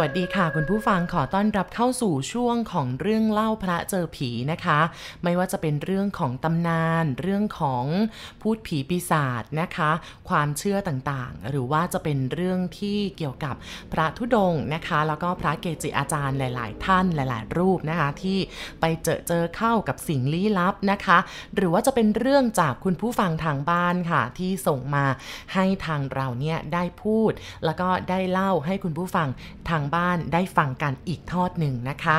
วัสดีค่ะ คุณผู้ฟังขอต้อนรับเข้าสู่ช่วงของเรื่องเล่าพระเจอผีนะคะ ไม่ว่าจะเป็นเรื่องของตำนาน เรื่องของพูดผีปีศาจนะคะ ความเชื่อต่างๆ หรือว่าจะเป็นเรื่องที่เกี่ยวกับพระธุดงค์นะคะ แล้วก็พระเกจิอาจารย์หลาย ๆ ท่านหลาย ๆ รูปนะคะ ที่ไปเจอเจอเข้ากับสิ่งลี้ลับนะคะ หรือว่าจะเป็นเรื่องจากคุณผู้ฟังทางบ้านค่ะ ที่ส่งมาให้ทางเราเนี่ยได้พูด แล้วก็ได้เล่าให้คุณผู้ฟังทางบ้านได้ฟังกันอีกทอดหนึ่งนะคะ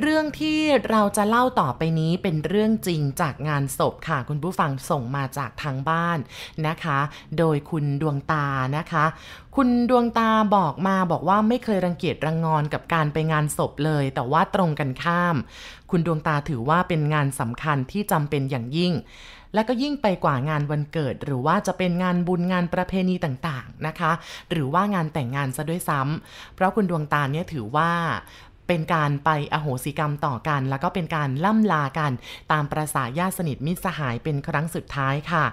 เรื่องที่เราจะเล่าต่อไปนี้เป็นเรื่องจริงจากงานศพค่ะ คุณผู้ฟังส่งมาจากทางบ้านนะคะ โดยคุณดวงตานะคะ คุณดวงตาบอกมาบอกว่าไม่เคยรังเกียจรังงอนกับการไปงานศพเลย แต่ว่าตรงกันข้าม คุณดวงตาถือว่าเป็นงานสำคัญที่จำเป็นอย่างยิ่ง และก็ยิ่งไปกว่างานวันเกิด หรือว่าจะเป็นงานบุญงานประเพณีต่างๆนะคะ หรือว่างานแต่งงานซะด้วยซ้ำเพราะคุณดวงตาเนี่ยถือว่าเป็นการไปอโหสิกรรมต่อกัน แล้วก็เป็นการล่ำลากัน ตามประษาญาติสนิทมิตรสหายเป็นครั้งสุดท้ายค่ะ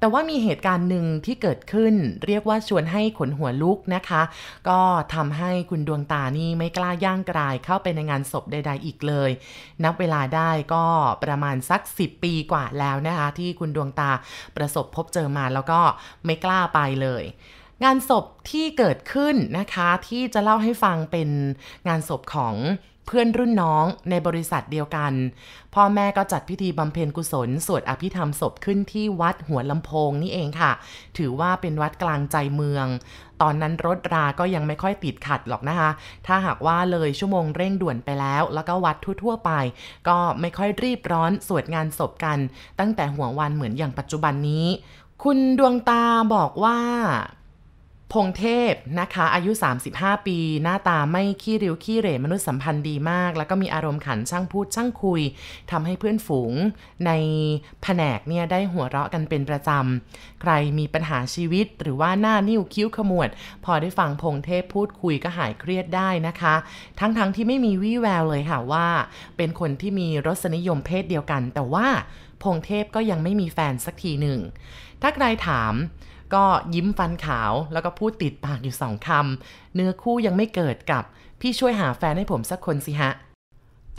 แต่ว่ามีเหตุการณ์หนึ่งที่เกิดขึ้น เรียกว่าชวนให้ขนหัวลุกนะคะ ก็ทำให้คุณดวงตานี่ไม่กล้าย่างกรายเข้าไปในงานศพใด ๆ อีกเลย นับเวลาได้ก็ประมาณสัก 10 ปีกว่าแล้วนะคะ ที่คุณดวงตาประสบพบเจอมาแล้วก็ไม่กล้าไปเลย งานศพที่เกิดขึ้นนะคะที่จะเล่าให้ฟังเป็นงานศพของเพื่อนรุ่นน้องในบริษัทเดียวกัน พ่อแม่ก็จัดพิธีบำเพ็ญกุศล สวดอภิธรรมศพขึ้นที่วัดหัวลำโพงนี่เองค่ะ ถือว่าเป็นวัดกลางใจเมือง ตอนนั้นรถราก็ยังไม่ค่อยติดขัดหรอกนะคะ ถ้าหากว่าเลยชั่วโมงเร่งด่วนไปแล้ว แล้วก็วัดทั่วๆไป ก็ไม่ค่อยรีบร้อนสวดงานศพกัน ตั้งแต่หัววันเหมือนอย่างปัจจุบันนี้ คุณดวงตาบอกว่า พงเทพนะคะ อายุ 35 ปี หน้าตาไม่ขี้ริ้วขี้เหร่มนุษยสัมพันธ์ดีมาก แล้วก็มีอารมณ์ขันช่างพูดช่างคุยทำให้เพื่อนฝูงในแผนกเนี่ยได้หัวเราะกันเป็นประจำ ใครมีปัญหาชีวิตหรือว่าหน้านิ้วคิ้วขมวด พอได้ฟังพงเทพพูดคุยก็หายเครียดได้นะคะ ทั้งๆทที่ไม่มีวี่แววเลยค่ะว่า เป็นคนที่มีรสนิยมเพศเดียวกัน แต่ว่าพงเทพก็ยังไม่มีแฟนสักทีหนึ่งถ้าใครถาม ก็ยิ้มฟันขาวแล้วก็พูดติดปากอยู่สองคำเนื้อคู่ยังไม่เกิดกับพี่ช่วยหาแฟนให้ผมสักคนสิฮะ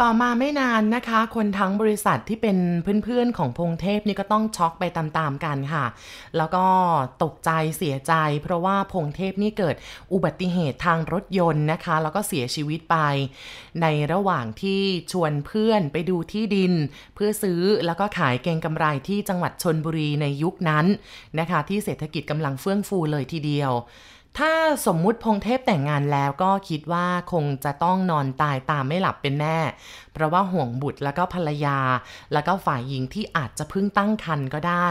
ต่อมาไม่นานนะคะ คนทั้งบริษัทที่เป็นเพื่อนๆของพงเทพนี่ก็ต้องช็อกไปตามๆกันค่ะ แล้วก็ตกใจเสียใจ เพราะว่าพงเทพนี่เกิดอุบัติเหตุทางรถยนต์นะคะ แล้วก็เสียชีวิตไป ในระหว่างที่ชวนเพื่อนไปดูที่ดิน เพื่อซื้อแล้วก็ขายเกงกำไรที่จังหวัดชนบุรีในยุคนั้นนะคะ ที่เศรษฐกิจกำลังเฟื่องฟูเลยทีเดียว ถ้าสมมุติพงเทพแต่งงานแล้วก็คิดว่าคงจะต้องนอนตายตามไม่หลับเป็นแน่ เพราะว่าห่วงบุตรแล้วก็ภรรยา แล้วก็ฝ่ายหญิงที่อาจจะเพิ่งตั้งครรภ์ก็ได้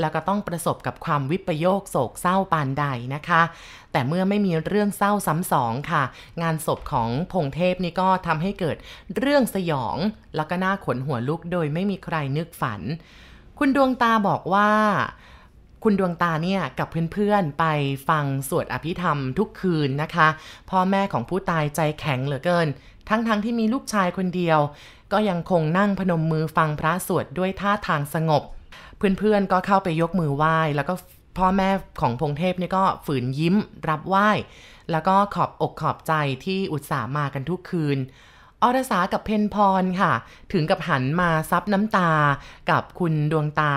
แล้วก็ต้องประสบกับความวิปโยคโศกเศร้าปานใดนะคะ แต่เมื่อไม่มีเรื่องเศร้าซ้ำสองค่ะ งานศพของพงเทพนี่ก็ทำให้เกิดเรื่องสยอง แล้วก็น่าขนหัวลุกโดยไม่มีใครนึกฝัน คุณดวงตาบอกว่า คุณดวงตาเนี่ยกับเพื่อนๆไปฟังสวดอภิธรรมทุกคืนนะคะ พ่อแม่ของผู้ตายใจแข็งเหลือเกิน ทั้งๆทที่มีลูกชายคนเดียว ก็ยังคงนั่งพนมมือฟังพระสวดด้วยท่าทางสงบ เพื่อนๆก็เข้าไปยกมือไหว้แล้วก็พ่อแม่ของพงเทพนี่ก็ฝืนยิ้มรับไหว้ แล้วก็ขอบอกขอบใจที่อุตส่าห์มากันทุกคืน อรสากับเพนพรค่ะ ถึงกับหันมาซับน้ำตากับคุณดวงตา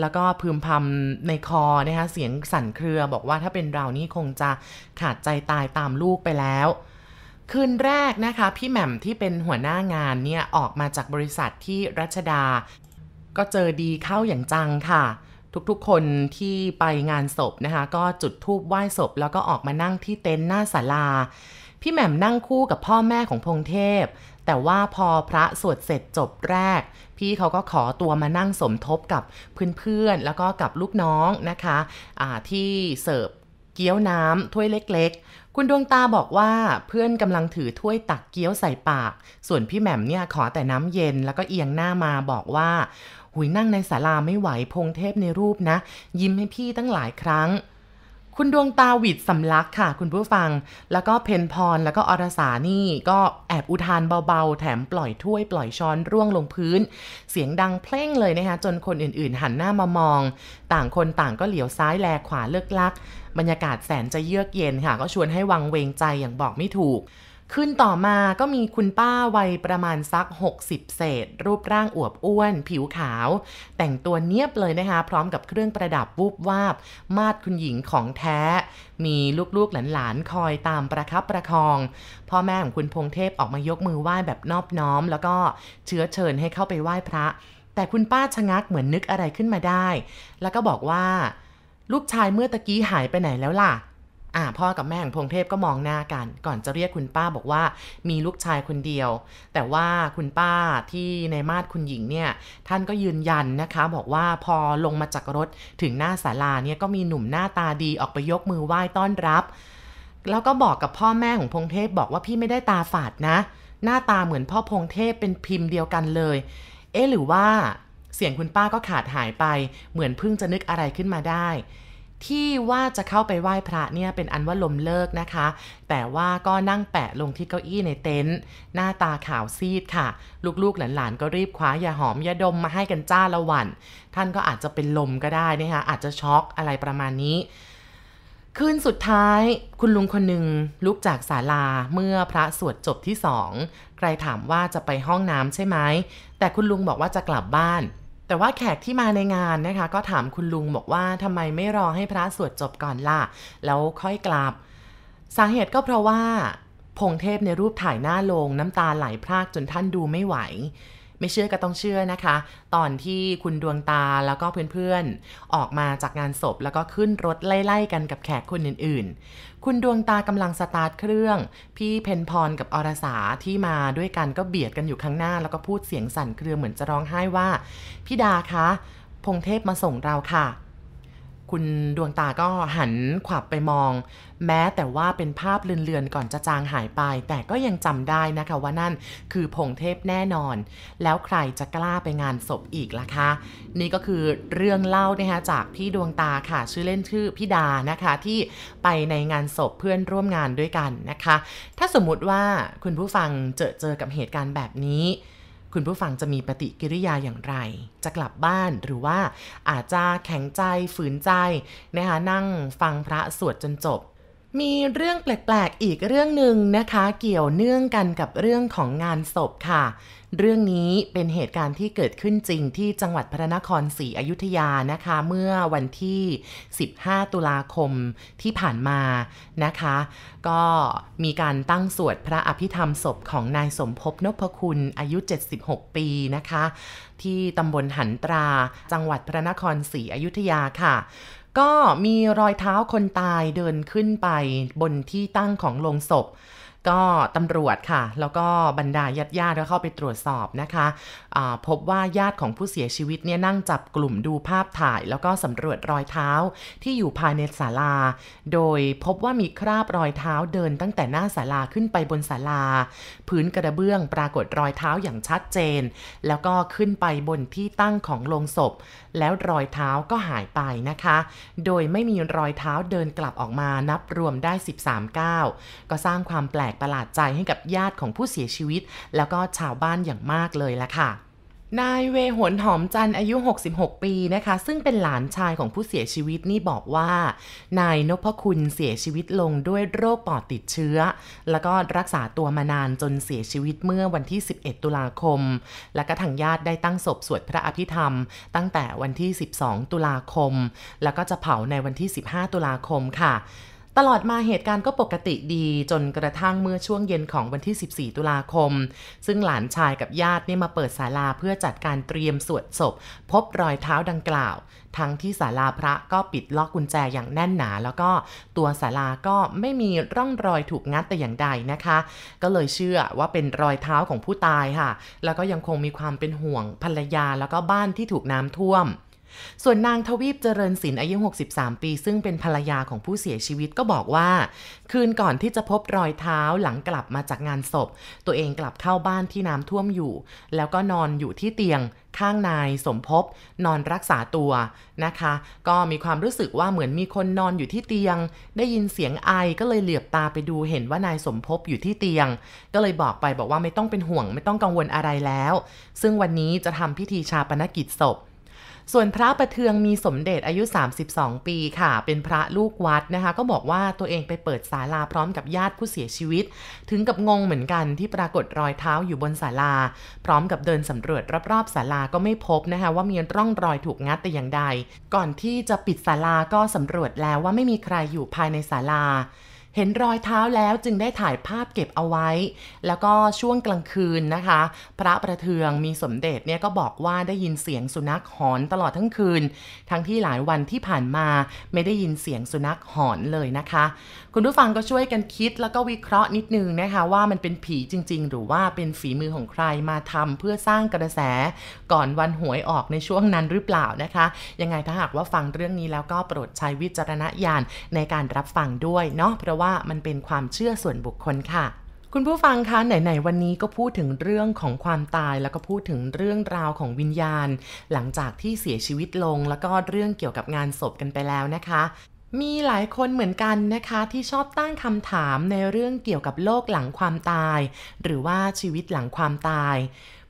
แล้วก็พึมพำในคอนะคะเสียงสั่นเครือบอกว่าถ้าเป็นเรานี่คงจะขาดใจตายตามลูกไปแล้ว คืนแรกนะคะ พี่แหม่มที่เป็นหัวหน้างานเนี่ย ออกมาจากบริษัทที่รัชดา ก็เจอดีเข้าอย่างจังค่ะทุกๆ คนที่ไปงานศพนะคะ ก็จุดธูปไหว้ศพ แล้วก็ออกมานั่งที่เต็นท์หน้าศาลา พี่แหม่มนั่งคู่กับพ่อแม่ของพงเทพ แต่ว่าพอพระสวดเสร็จจบแรก พี่เขาก็ขอตัวมานั่งสมทบกับเพื่อนๆ แล้วก็กับลูกน้องนะคะะที่เสิร์ฟเกี๊ยวน้ำถ้วยเล็กๆ คุณดวงตาบอกว่าเพื่อนกำลังถือถ้วยตักเกี๊ยวใส่ปาก ส่วนพี่แหม่มเนี่ยขอแต่น้ำเย็นแล้วก็เอียงหน้ามาบอกว่า หุยนั่งในศาลาไม่ไหวพงเทพในรูปนะ ยิ้มให้พี่ตั้งหลายครั้ง คุณดวงตาหวิดสำลักค่ะ คุณผู้ฟัง แล้วก็เพนพร แล้วก็อรสานี่ก็แอบอุทานเบาๆ แถมปล่อยถ้วยปล่อยช้อนร่วงลงพื้น เสียงดังเพลงเลยนะคะ จนคนอื่นๆ หันหน้ามามอง ต่างคนต่างก็เหลียวซ้ายแลขวาเลือกลัก บรรยากาศแสนจะเยือกเย็นค่ะ ก็ชวนให้วังเวงใจอย่างบอกไม่ถูก ขึ้นต่อมาก็มีคุณป้าวัยประมาณสัก 60 เศษ รูปร่างอวบอ้วน ผิวขาว แต่งตัวเนียบเลยนะคะ พร้อมกับเครื่องประดับวูบวาบ มาดคุณหญิงของแท้ มีลูกๆหลานๆ คอยตามประคับประคอง พ่อแม่ของคุณพงเทพออกมายกมือไหว้แบบนอบน้อม แล้วก็เชื้อเชิญให้เข้าไปไหว้พระ แต่คุณป้าชะงักเหมือนนึกอะไรขึ้นมาได้ แล้วก็บอกว่า ลูกชายเมื่อตะกี้หายไปไหนแล้วล่ะ อ่าพ่อกับแม่ของพงเทพก็มองหน้ากัน ก่อนจะเรียกคุณป้าบอกว่ามีลูกชายคนเดียว แต่ว่าคุณป้าที่ในมาดคุณหญิงเนี่ยท่านก็ยืนยันนะคะ บอกว่าพอลงมาจากรถถึงหน้าศาลาเนี่ยก็มีหนุ่มหน้าตาดีออกไปยกมือไหว้ต้อนรับ แล้วก็บอกกับพ่อแม่ของพงเทพบอกว่าพี่ไม่ได้ตาฝาดนะ หน้าตาเหมือนพ่อพงเทพเป็นพิมพ์เดียวกันเลย เอ๊หรือว่าเสียงคุณป้าก็ขาดหายไป เหมือนเพิ่งจะนึกอะไรขึ้นมาได้ ที่ว่าจะเข้าไปไหว้พระเนี่ยเป็นอันว่าลมเลิกนะคะ แต่ว่าก็นั่งแปะลงที่เก้าอี้ในเต็นท์หน้าตาขาวซีดค่ะ ลูกๆหลานๆก็รีบคว้ายาหอมยาดมมาให้กันจ้าละวัน ท่านก็อาจจะเป็นลมก็ได้นะคะอาจจะช็อกอะไรประมาณนี้คืนสุดท้ายคุณลุงคนหนึ่งลุกจากศาลาเมื่อพระสวดจบที่สอง ใครถามว่าจะไปห้องน้ำใช่ไหม แต่คุณลุงบอกว่าจะกลับบ้าน แต่ว่าแขกที่มาในงานนะคะ ก็ถามคุณลุงบอกว่าทำไมไม่รอให้พระสวดจบก่อนล่ะ แล้วค่อยกลับ สาเหตุก็เพราะว่าพงเทพในรูปถ่ายหน้าลงน้ำตาไหลพรากจนท่านดูไม่ไหว ไม่เชื่อก็ต้องเชื่อนะคะ ตอนที่คุณดวงตาแล้วก็เพื่อนๆ ออกมาจากงานศพแล้วก็ขึ้นรถไล่ๆกันกับแขกคนอื่นๆ คุณดวงตากำลังสตาร์ทเครื่อง พี่เพนพรกับอรสาที่มาด้วยกันก็เบียดกันอยู่ข้างหน้า แล้วก็พูดเสียงสั่นเครือเหมือนจะร้องไห้ว่าพี่ดาคะพงเทพมาส่งเราค่ะ คุณดวงตาก็หันขวับไปมอง แม้แต่ว่าเป็นภาพเลือนๆก่อนจะจางหายไป แต่ก็ยังจำได้นะคะว่านั่นคือพงเทพแน่นอน แล้วใครจะกล้าไปงานศพอีกล่ะคะ นี่ก็คือเรื่องเล่านะคะจากพี่ดวงตาค่ะ ชื่อเล่นชื่อพี่ดานะคะที่ไปในงานศพเพื่อนร่วมงานด้วยกันนะคะ ถ้าสมมติว่าคุณผู้ฟังเจอเจอกับเหตุการณ์แบบนี้ คุณผู้ฟังจะมีปฏิกิริยาอย่างไร จะกลับบ้านหรือว่าอาจจะแข็งใจฝืนใจนะคะนั่งฟังพระสวดจนจบ มีเรื่องแปลกๆอีกเรื่องหนึ่งนะคะ เกี่ยวเนื่องกันกับเรื่องของงานศพค่ะ เรื่องนี้เป็นเหตุการณ์ที่เกิดขึ้นจริงที่จังหวัดพระนครศรีอยุธยานะคะ เมื่อวันที่ 15 ตุลาคมที่ผ่านมานะคะ ก็มีการตั้งสวดพระอภิธรรมศพของนายสมภพนพคุณอายุ 76 ปีนะคะ ที่ตำบลหันตราจังหวัดพระนครศรีอยุธยาค่ะ ก็มีรอยเท้าคนตายเดินขึ้นไปบนที่ตั้งของโลงศพ ก็ตำรวจค่ะ แล้วก็บรรดาญาติญาติก็เข้าไปตรวจสอบนะคะะพบว่าญาติของผู้เสียชีวิตเนี่ยนั่งจับกลุ่มดูภาพถ่าย แล้วก็สำรวจรอยเท้าที่อยู่ภายในศาลา โดยพบว่ามีคราบรอยเท้าเดินตั้งแต่หน้าศาลาขึ้นไปบนศาลา พื้นกระเบื้องปรากฏรอยเท้าอย่างชัดเจน แล้วก็ขึ้นไปบนที่ตั้งของโลงศพ แล้วรอยเท้าก็หายไปนะคะ โดยไม่มีรอยเท้าเดินกลับออกมานับรวมได้ 13 ก้าวก็สร้างความแปลกกประหลาดใจให้กับญาติของผู้เสียชีวิต แล้วก็ชาวบ้านอย่างมากเลยละค่ะนายเวหนหอมจันอายุ 66 ปีนะคะ ซึ่งเป็นหลานชายของผู้เสียชีวิตนี่บอกว่า นายนพคุณเสียชีวิตลงด้วยโรคปอดติดเชื้อ แล้วก็รักษาตัวมานานจนเสียชีวิตเมื่อวันที่ 11 ตุลาคม และก็ทางญาติได้ตั้งศพสวดพระอภิธรรม ตั้งแต่วันที่ 12 ตุลาคม แล้วก็จะเผาในวันที่ 15 ตุลาคมค่ะ ตลอดมาเหตุการณ์ก็ปกติดีจนกระทั่งเมื่อช่วงเย็นของวันที่ 14 ตุลาคม ซึ่งหลานชายกับญาตินี่มาเปิดศาลาเพื่อจัดการเตรียมสวดศพ พบรอยเท้าดังกล่าว ทั้งที่ศาลาพระก็ปิดล็อกกุญแจอย่างแน่นหนา แล้วก็ตัวศาลาก็ไม่มีร่องรอยถูกงัดแต่อย่างใดนะคะ ก็เลยเชื่อว่าเป็นรอยเท้าของผู้ตายค่ะ แล้วก็ยังคงมีความเป็นห่วงภรรยาแล้วก็บ้านที่ถูกน้ำท่วม ส่วนนางทวีปเจริญศิลป์อายุ 63 ปี ซึ่งเป็นภรรยาของผู้เสียชีวิตก็บอกว่า คืนก่อนที่จะพบรอยเท้าหลังกลับมาจากงานศพ ตัวเองกลับเข้าบ้านที่น้ำท่วมอยู่ แล้วก็นอนอยู่ที่เตียงข้างนายสมภพนอนรักษาตัวนะคะ ก็มีความรู้สึกว่าเหมือนมีคนนอนอยู่ที่เตียง ได้ยินเสียงไอก็เลยเหลือบตาไปดูเห็นว่านายสมภพอยู่ที่เตียง ก็เลยบอกไปบอกว่าไม่ต้องเป็นห่วง ไม่ต้องกังวลอะไรแล้ว ซึ่งวันนี้จะทำพิธีชาปนกิจศพ ส่วนพระประเทืองมีสมเด็จอายุ 32 ปีค่ะ เป็นพระลูกวัดนะคะ ก็บอกว่าตัวเองไปเปิดศาลาพร้อมกับญาติผู้เสียชีวิต ถึงกับงงเหมือนกันที่ปรากฏรอยเท้าอยู่บนศาลา พร้อมกับเดินสำรวจรอบๆศาลาก็ไม่พบนะคะ ว่ามีร่องรอยถูกงัดแต่อย่างใด ก่อนที่จะปิดศาลาก็สำรวจแล้วว่าไม่มีใครอยู่ภายในศาลา เห็นรอยเท้าแล้วจึงได้ถ่ายภาพเก็บเอาไว้ แล้วก็ช่วงกลางคืนนะคะ พระประเทืองมีสมเด็จเนี่ยก็บอกว่าได้ยินเสียงสุนัขหอนตลอดทั้งคืน ทั้งที่หลายวันที่ผ่านมาไม่ได้ยินเสียงสุนัขหอนเลยนะคะ คุณผู้ฟังก็ช่วยกันคิดแล้วก็วิเคราะห์นิดนึงนะคะ ว่ามันเป็นผีจริง ๆ หรือว่าเป็นฝีมือของใครมาทำเพื่อสร้างกระแส ก่อนวันหวยออกในช่วงนั้นหรือเปล่านะคะ ยังไงถ้าหากว่าฟังเรื่องนี้แล้วก็โปรดใช้วิจารณญาณในการรับฟังด้วยเนาะเพราะว่าว่ามันเป็นความเชื่อส่วนบุคคลค่ะ คุณผู้ฟังคะไหนๆวันนี้ก็พูดถึงเรื่องของความตาย แล้วก็พูดถึงเรื่องราวของวิญญาณ หลังจากที่เสียชีวิตลง แล้วก็เรื่องเกี่ยวกับงานศพกันไปแล้วนะคะมีหลายคนเหมือนกันนะคะที่ชอบตั้งคำถามในเรื่องเกี่ยวกับโลกหลังความตาย หรือว่าชีวิตหลังความตาย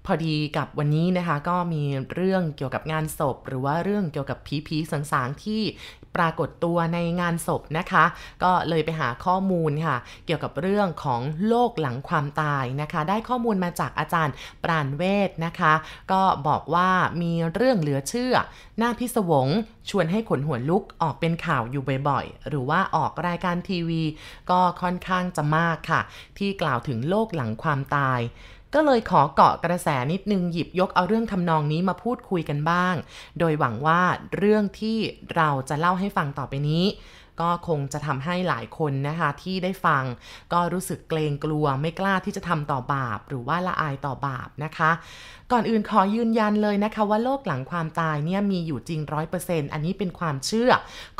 พอดีกับวันนี้นะคะก็มีเรื่องเกี่ยวกับงานศพ หรือว่าเรื่องเกี่ยวกับผีผีสางๆที่ ปรากฏตัวในงานศพนะคะ ก็เลยไปหาข้อมูลค่ะ เกี่ยวกับเรื่องของโลกหลังความตายนะคะ ได้ข้อมูลมาจากอาจารย์ปราณเวทนะคะ ก็บอกว่ามีเรื่องเหลือเชื่อ หน้าพิศวง ชวนให้ขนหัวลุกออกเป็นข่าวอยู่บ่อยๆ หรือว่าออกรายการทีวี ก็ค่อนข้างจะมากค่ะ ที่กล่าวถึงโลกหลังความตาย ก็เลยขอเกาะกระแสนิดนึงหยิบยกเอาเรื่องทำนองนี้มาพูดคุยกันบ้าง โดยหวังว่าเรื่องที่เราจะเล่าให้ฟังต่อไปนี้ ก็คงจะทำให้หลายคนนะคะที่ได้ฟัง ก็รู้สึกเกรงกลัวไม่กล้าที่จะทำต่อบาป หรือว่าละอายต่อบาปนะคะ ก่อนอื่นขอยืนยันเลยนะคะว่าโลกหลังความตายเนี่ยมีอยู่จริงร้อยเปอร์เซ็นต์อันนี้เป็นความเชื่อ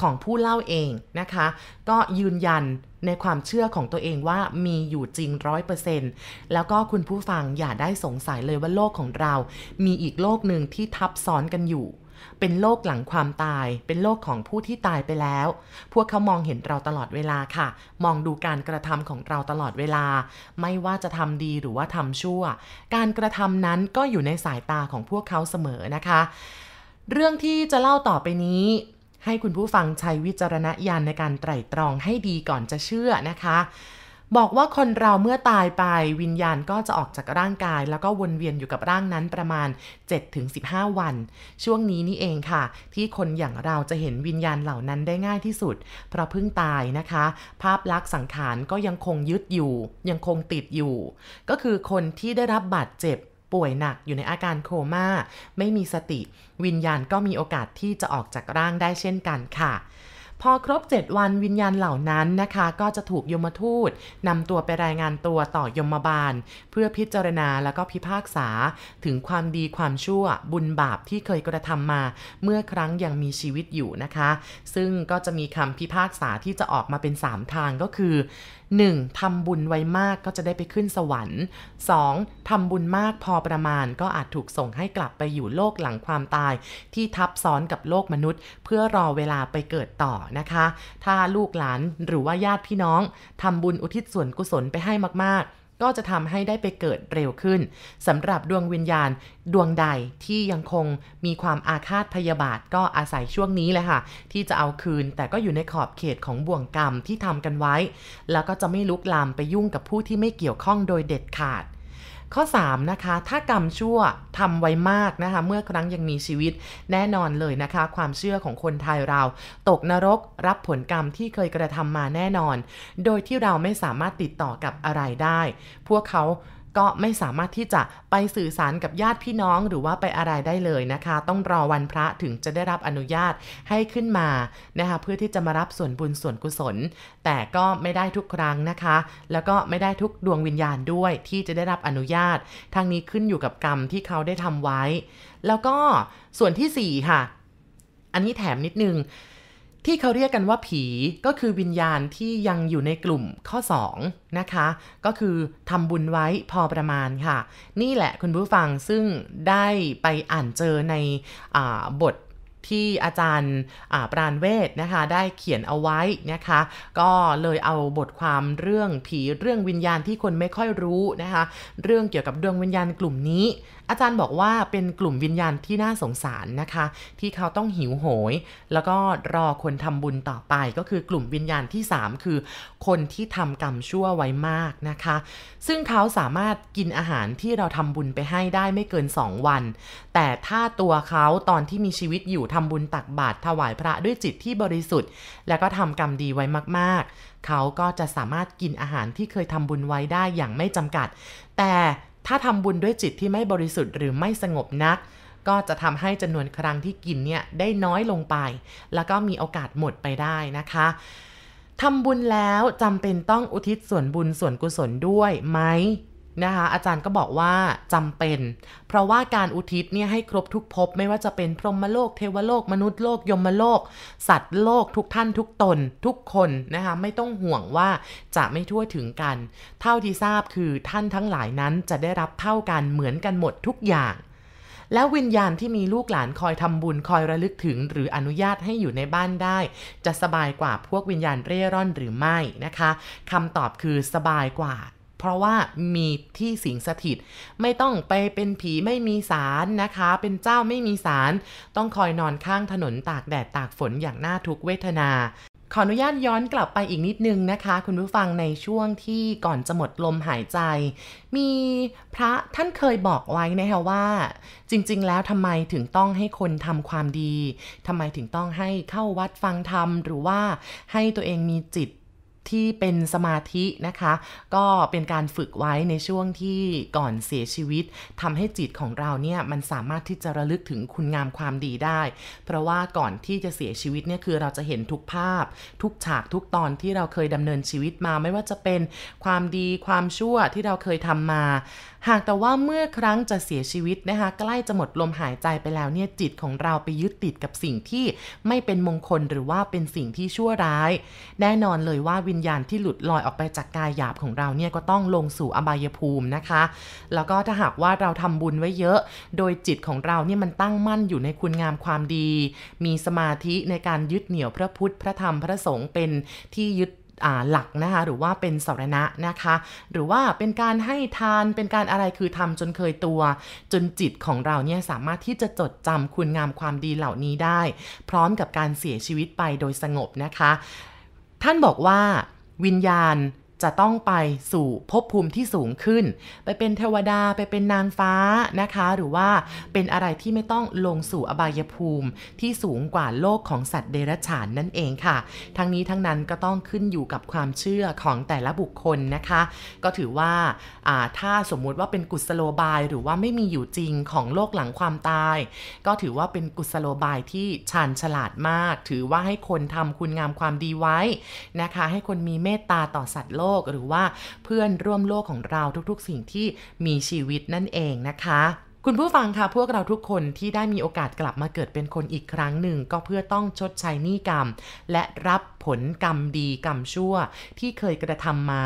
ของผู้เล่าเองนะคะ ก็ยืนยันในความเชื่อของตัวเองว่ามีอยู่จริงร้อยเปอร์เซ็นต์แล้วก็คุณผู้ฟังอย่าได้สงสัยเลยว่าโลกของเรา มีอีกโลกหนึ่งที่ทับซ้อนกันอยู่ เป็นโลกหลังความตาย เป็นโลกของผู้ที่ตายไปแล้ว พวกเขามองเห็นเราตลอดเวลาค่ะ มองดูการกระทำของเราตลอดเวลา ไม่ว่าจะทำดีหรือว่าทำชั่ว การกระทำนั้นก็อยู่ในสายตาของพวกเขาเสมอนะคะ เรื่องที่จะเล่าต่อไปนี้ให้คุณผู้ฟังใช้วิจารณญาณในการไตร่ตรองให้ดีก่อนจะเชื่อนะคะ บอกว่าคนเราเมื่อตายไปวิญญาณก็จะออกจากร่างกาย แล้วก็วนเวียนอยู่กับร่างนั้นประมาณ 7-15 วัน ช่วงนี้นี่เองค่ะ ที่คนอย่างเราจะเห็นวิญญาณเหล่านั้นได้ง่ายที่สุด เพราะเพิ่งตายนะคะ ภาพลักษณ์สังขารก็ยังคงยึดอยู่ ยังคงติดอยู่ ก็คือคนที่ได้รับบาดเจ็บป่วยหนักอยู่ในอาการโคมา่า ไม่มีสติ วิญญาณก็มีโอกาสที่จะออกจากร่างได้เช่นกันค่ะ พอครบ 7 วันวิญญาณเหล่านั้นนะคะ ก็จะถูกยมทูตนำตัวไปรายงานตัวต่อยมบาล เพื่อพิจารณาแล้วก็พิพากษาถึงความดีความชั่วบุญบาปที่เคยกระทำมา เมื่อครั้งยังมีชีวิตอยู่นะคะ ซึ่งก็จะมีคำพิพากษาที่จะออกมาเป็น 3 ทางก็คือ 1. ทำบุญไว้มากก็จะได้ไปขึ้นสวรรค์ 2. ทำบุญมากพอประมาณก็อาจถูกส่งให้กลับไปอยู่โลกหลังความตาย ที่ทับซ้อนกับโลกมนุษย์ เพื่อรอเวลาไปเกิดต่อนะคะ ถ้าลูกหลานหรือว่าญาติพี่น้องทำบุญอุทิศส่วนกุศลไปให้มากๆ ก็จะทำให้ได้ไปเกิดเร็วขึ้นสำหรับดวงวิญญาณดวงใดที่ยังคงมีความอาฆาตพยาบาทก็อาศัยช่วงนี้แหละค่ะ ที่จะเอาคืนแต่ก็อยู่ในขอบเขตของบ่วงกรรมที่ทำกันไว้ แล้วก็จะไม่ลุกลามไปยุ่งกับผู้ที่ไม่เกี่ยวข้องโดยเด็ดขาด ข้อ 3 นะคะ ถ้ากรรมชั่วทำไว้มากนะคะ เมื่อครั้งยังมีชีวิตแน่นอนเลยนะคะ ความเชื่อของคนไทยเรา ตกนรกรับผลกรรมที่เคยกระทำมาแน่นอน โดยที่เราไม่สามารถติดต่อกับอะไรได้ พวกเขา ก็ไม่สามารถที่จะไปสื่อสารกับญาติพี่น้องหรือว่าไปอะไรได้เลยนะคะ ต้องรอวันพระถึงจะได้รับอนุญาตให้ขึ้นมานะคะเพื่อที่จะมารับส่วนบุญส่วนกุศล แต่ก็ไม่ได้ทุกครั้งนะคะ แล้วก็ไม่ได้ทุกดวงวิญญาณด้วยที่จะได้รับอนุญาตทางนี้ขึ้นอยู่กับกรรมที่เขาได้ทำไว้ แล้วก็ส่วนที่4ค่ะ อันนี้แถมนิดนึง ที่เขาเรียกกันว่าผีก็คือวิญญาณที่ยังอยู่ในกลุ่มข้อ 2 นะคะ ก็คือทำบุญไว้พอประมาณค่ะ นี่แหละคุณผู้ฟังซึ่งได้ไปอ่านเจอในบทที่อาจารย์ปราณเวทนะคะ ได้เขียนเอาไว้นะคะ ก็เลยเอาบทความเรื่องผีเรื่องวิญญาณที่คนไม่ค่อยรู้นะคะ เรื่องเกี่ยวกับดวงวิญญาณกลุ่มนี้อาจารย์บอกว่าเป็นกลุ่มวิญญาณที่น่าสงสารนะคะ ที่เขาต้องหิวโหย แล้วก็รอคนทำบุญต่อไปก็คือกลุ่มวิญญาณที่ 3 คือ คนที่ทำกรรมชั่วไว้มากนะคะ ซึ่งเขาสามารถกินอาหารที่เราทำบุญไปให้ได้ไม่เกิน 2 วัน แต่ถ้าตัวเขาตอนที่มีชีวิตอยู่ทำบุญตักบาตรถวายพระด้วยจิตที่บริสุทธิ์ แล้วก็ทำกรรมดีไว้มาก ๆ เขาก็จะสามารถกินอาหารที่เคยทำบุญไว้ได้อย่างไม่จำกัด แต่ ถ้าทำบุญด้วยจิตที่ไม่บริสุทธิ์หรือไม่สงบนัก ก็จะทำให้จำนวนครั้งที่กินเนี่ยได้น้อยลงไป แล้วก็มีโอกาสหมดไปได้นะคะทำบุญแล้วจำเป็นต้องอุทิศส่วนบุญส่วนกุศลด้วยไหม นะคะอาจารย์ก็บอกว่าจำเป็น เพราะว่าการอุทิศเนี่ยให้ครบทุกภพไม่ว่าจะเป็นพรหมโลกเทวโลก มนุษย์โลก ยมโลก สัตว์โลกทุกท่านทุกตน ทุกคนนะคะไม่ต้องห่วงว่าจะไม่ทั่วถึงกัน เท่าที่ทราบคือท่านทั้งหลายนั้นจะได้รับเท่ากันเหมือนกันหมดทุกอย่างแล้ววิญญาณที่มีลูกหลานคอยทำบุญคอยระลึกถึง หรืออนุญาตให้อยู่ในบ้านได้ จะสบายกว่าพวกวิญญาณเร่ร่อนหรือไม่นะคะคำตอบคือสบายกว่า เพราะว่ามีที่สิงสถิต ไม่ต้องไปเป็นผีไม่มีสารนะคะ เป็นเจ้าไม่มีสาร ต้องคอยนอนข้างถนนตากแดดตากฝนอย่างน่าทุกเวทนาขออนุญาตย้อนกลับไปอีกนิดนึงนะคะ คุณผู้ฟังในช่วงที่ก่อนจะหมดลมหายใจ มีพระท่านเคยบอกไว้นะคะว่า จริงๆ แล้วทำไมถึงต้องให้คนทำความดีทำไมถึงต้องให้เข้าวัดฟังธรรม หรือว่าให้ตัวเองมีจิต ที่เป็นสมาธินะคะ ก็เป็นการฝึกไว้ในช่วงที่ก่อนเสียชีวิตทำให้จิตของเราเนี่ยมันสามารถที่จะระลึกถึงคุณงามความดีได้ เพราะว่าก่อนที่จะเสียชีวิตเนี่ยคือเราจะเห็นทุกภาพ ทุกฉากทุกตอนที่เราเคยดำเนินชีวิตมาไม่ว่าจะเป็นความดีความชั่วที่เราเคยทำมา หากแต่ว่าเมื่อครั้งจะเสียชีวิตนะคะ ใกล้จะหมดลมหายใจไปแล้วเนี่ยจิตของเราไปยึดติดกับสิ่งที่ไม่เป็นมงคลหรือว่าเป็นสิ่งที่ชั่วร้าย แน่นอนเลยว่าวิญญาณที่หลุดลอยออกไปจากกายหยาบของเราเนี่ยก็ต้องลงสู่อบายภูมินะคะ แล้วก็ถ้าหากว่าเราทำบุญไว้เยอะ โดยจิตของเราเนี่ยมันตั้งมั่นอยู่ในคุณงามความดี มีสมาธิในการยึดเหนี่ยวพระพุทธพระธรรมพระสงฆ์เป็นที่ยึด หลักนะคะหรือว่าเป็นสารณะนะคะ หรือว่าเป็นการให้ทานเป็นการอะไรคือทำจนเคยตัว จนจิตของเราเนี่ยสามารถที่จะจดจำคุณงามความดีเหล่านี้ได้ พร้อมกับการเสียชีวิตไปโดยสงบนะคะ ท่านบอกว่าวิญญาณ จะต้องไปสู่ภพภูมิที่สูงขึ้น ไปเป็นเทวดาไปเป็นนางฟ้านะคะ หรือว่าเป็นอะไรที่ไม่ต้องลงสู่อบายภูมิที่สูงกว่าโลกของสัตว์เดรัจฉานนั่นเองค่ะ ทั้งนี้ทั้งนั้นก็ต้องขึ้นอยู่กับความเชื่อของแต่ละบุคคลนะคะ ก็ถือว่าถ้าสมมุติว่าเป็นกุศโลบายหรือว่าไม่มีอยู่จริงของโลกหลังความตาย ก็ถือว่าเป็นกุศโลบายที่ชาญฉลาดมาก ถือว่าให้คนทำคุณงามความดีไว้นะคะ ให้คนมีเมตตาต่อสัตว์โลกก หรือว่าเพื่อนร่วมโลกของเราทุกๆ สิ่งที่มีชีวิตนั่นเองนะคะ คุณผู้ฟังคะพวกเราทุกคนที่ได้มีโอกาสกลับมาเกิดเป็นคนอีกครั้งหนึ่ง ก็เพื่อต้องชดใช้หนี้กรรม และรับผลกรรมดีกรรมชั่ว ที่เคยกระทำมา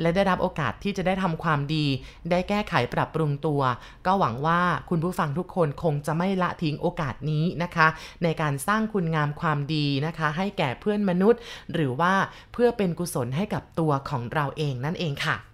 และได้รับโอกาสที่จะได้ทำความดี ได้แก้ไขปรับปรุงตัว ก็หวังว่าคุณผู้ฟังทุกคนคงจะไม่ละทิ้งโอกาสนี้นะคะ ในการสร้างคุณงามความดีนะคะ ให้แก่เพื่อนมนุษย์ หรือว่าเพื่อเป็นกุศลให้กับตัวของเราเองนั่นเองค่ะ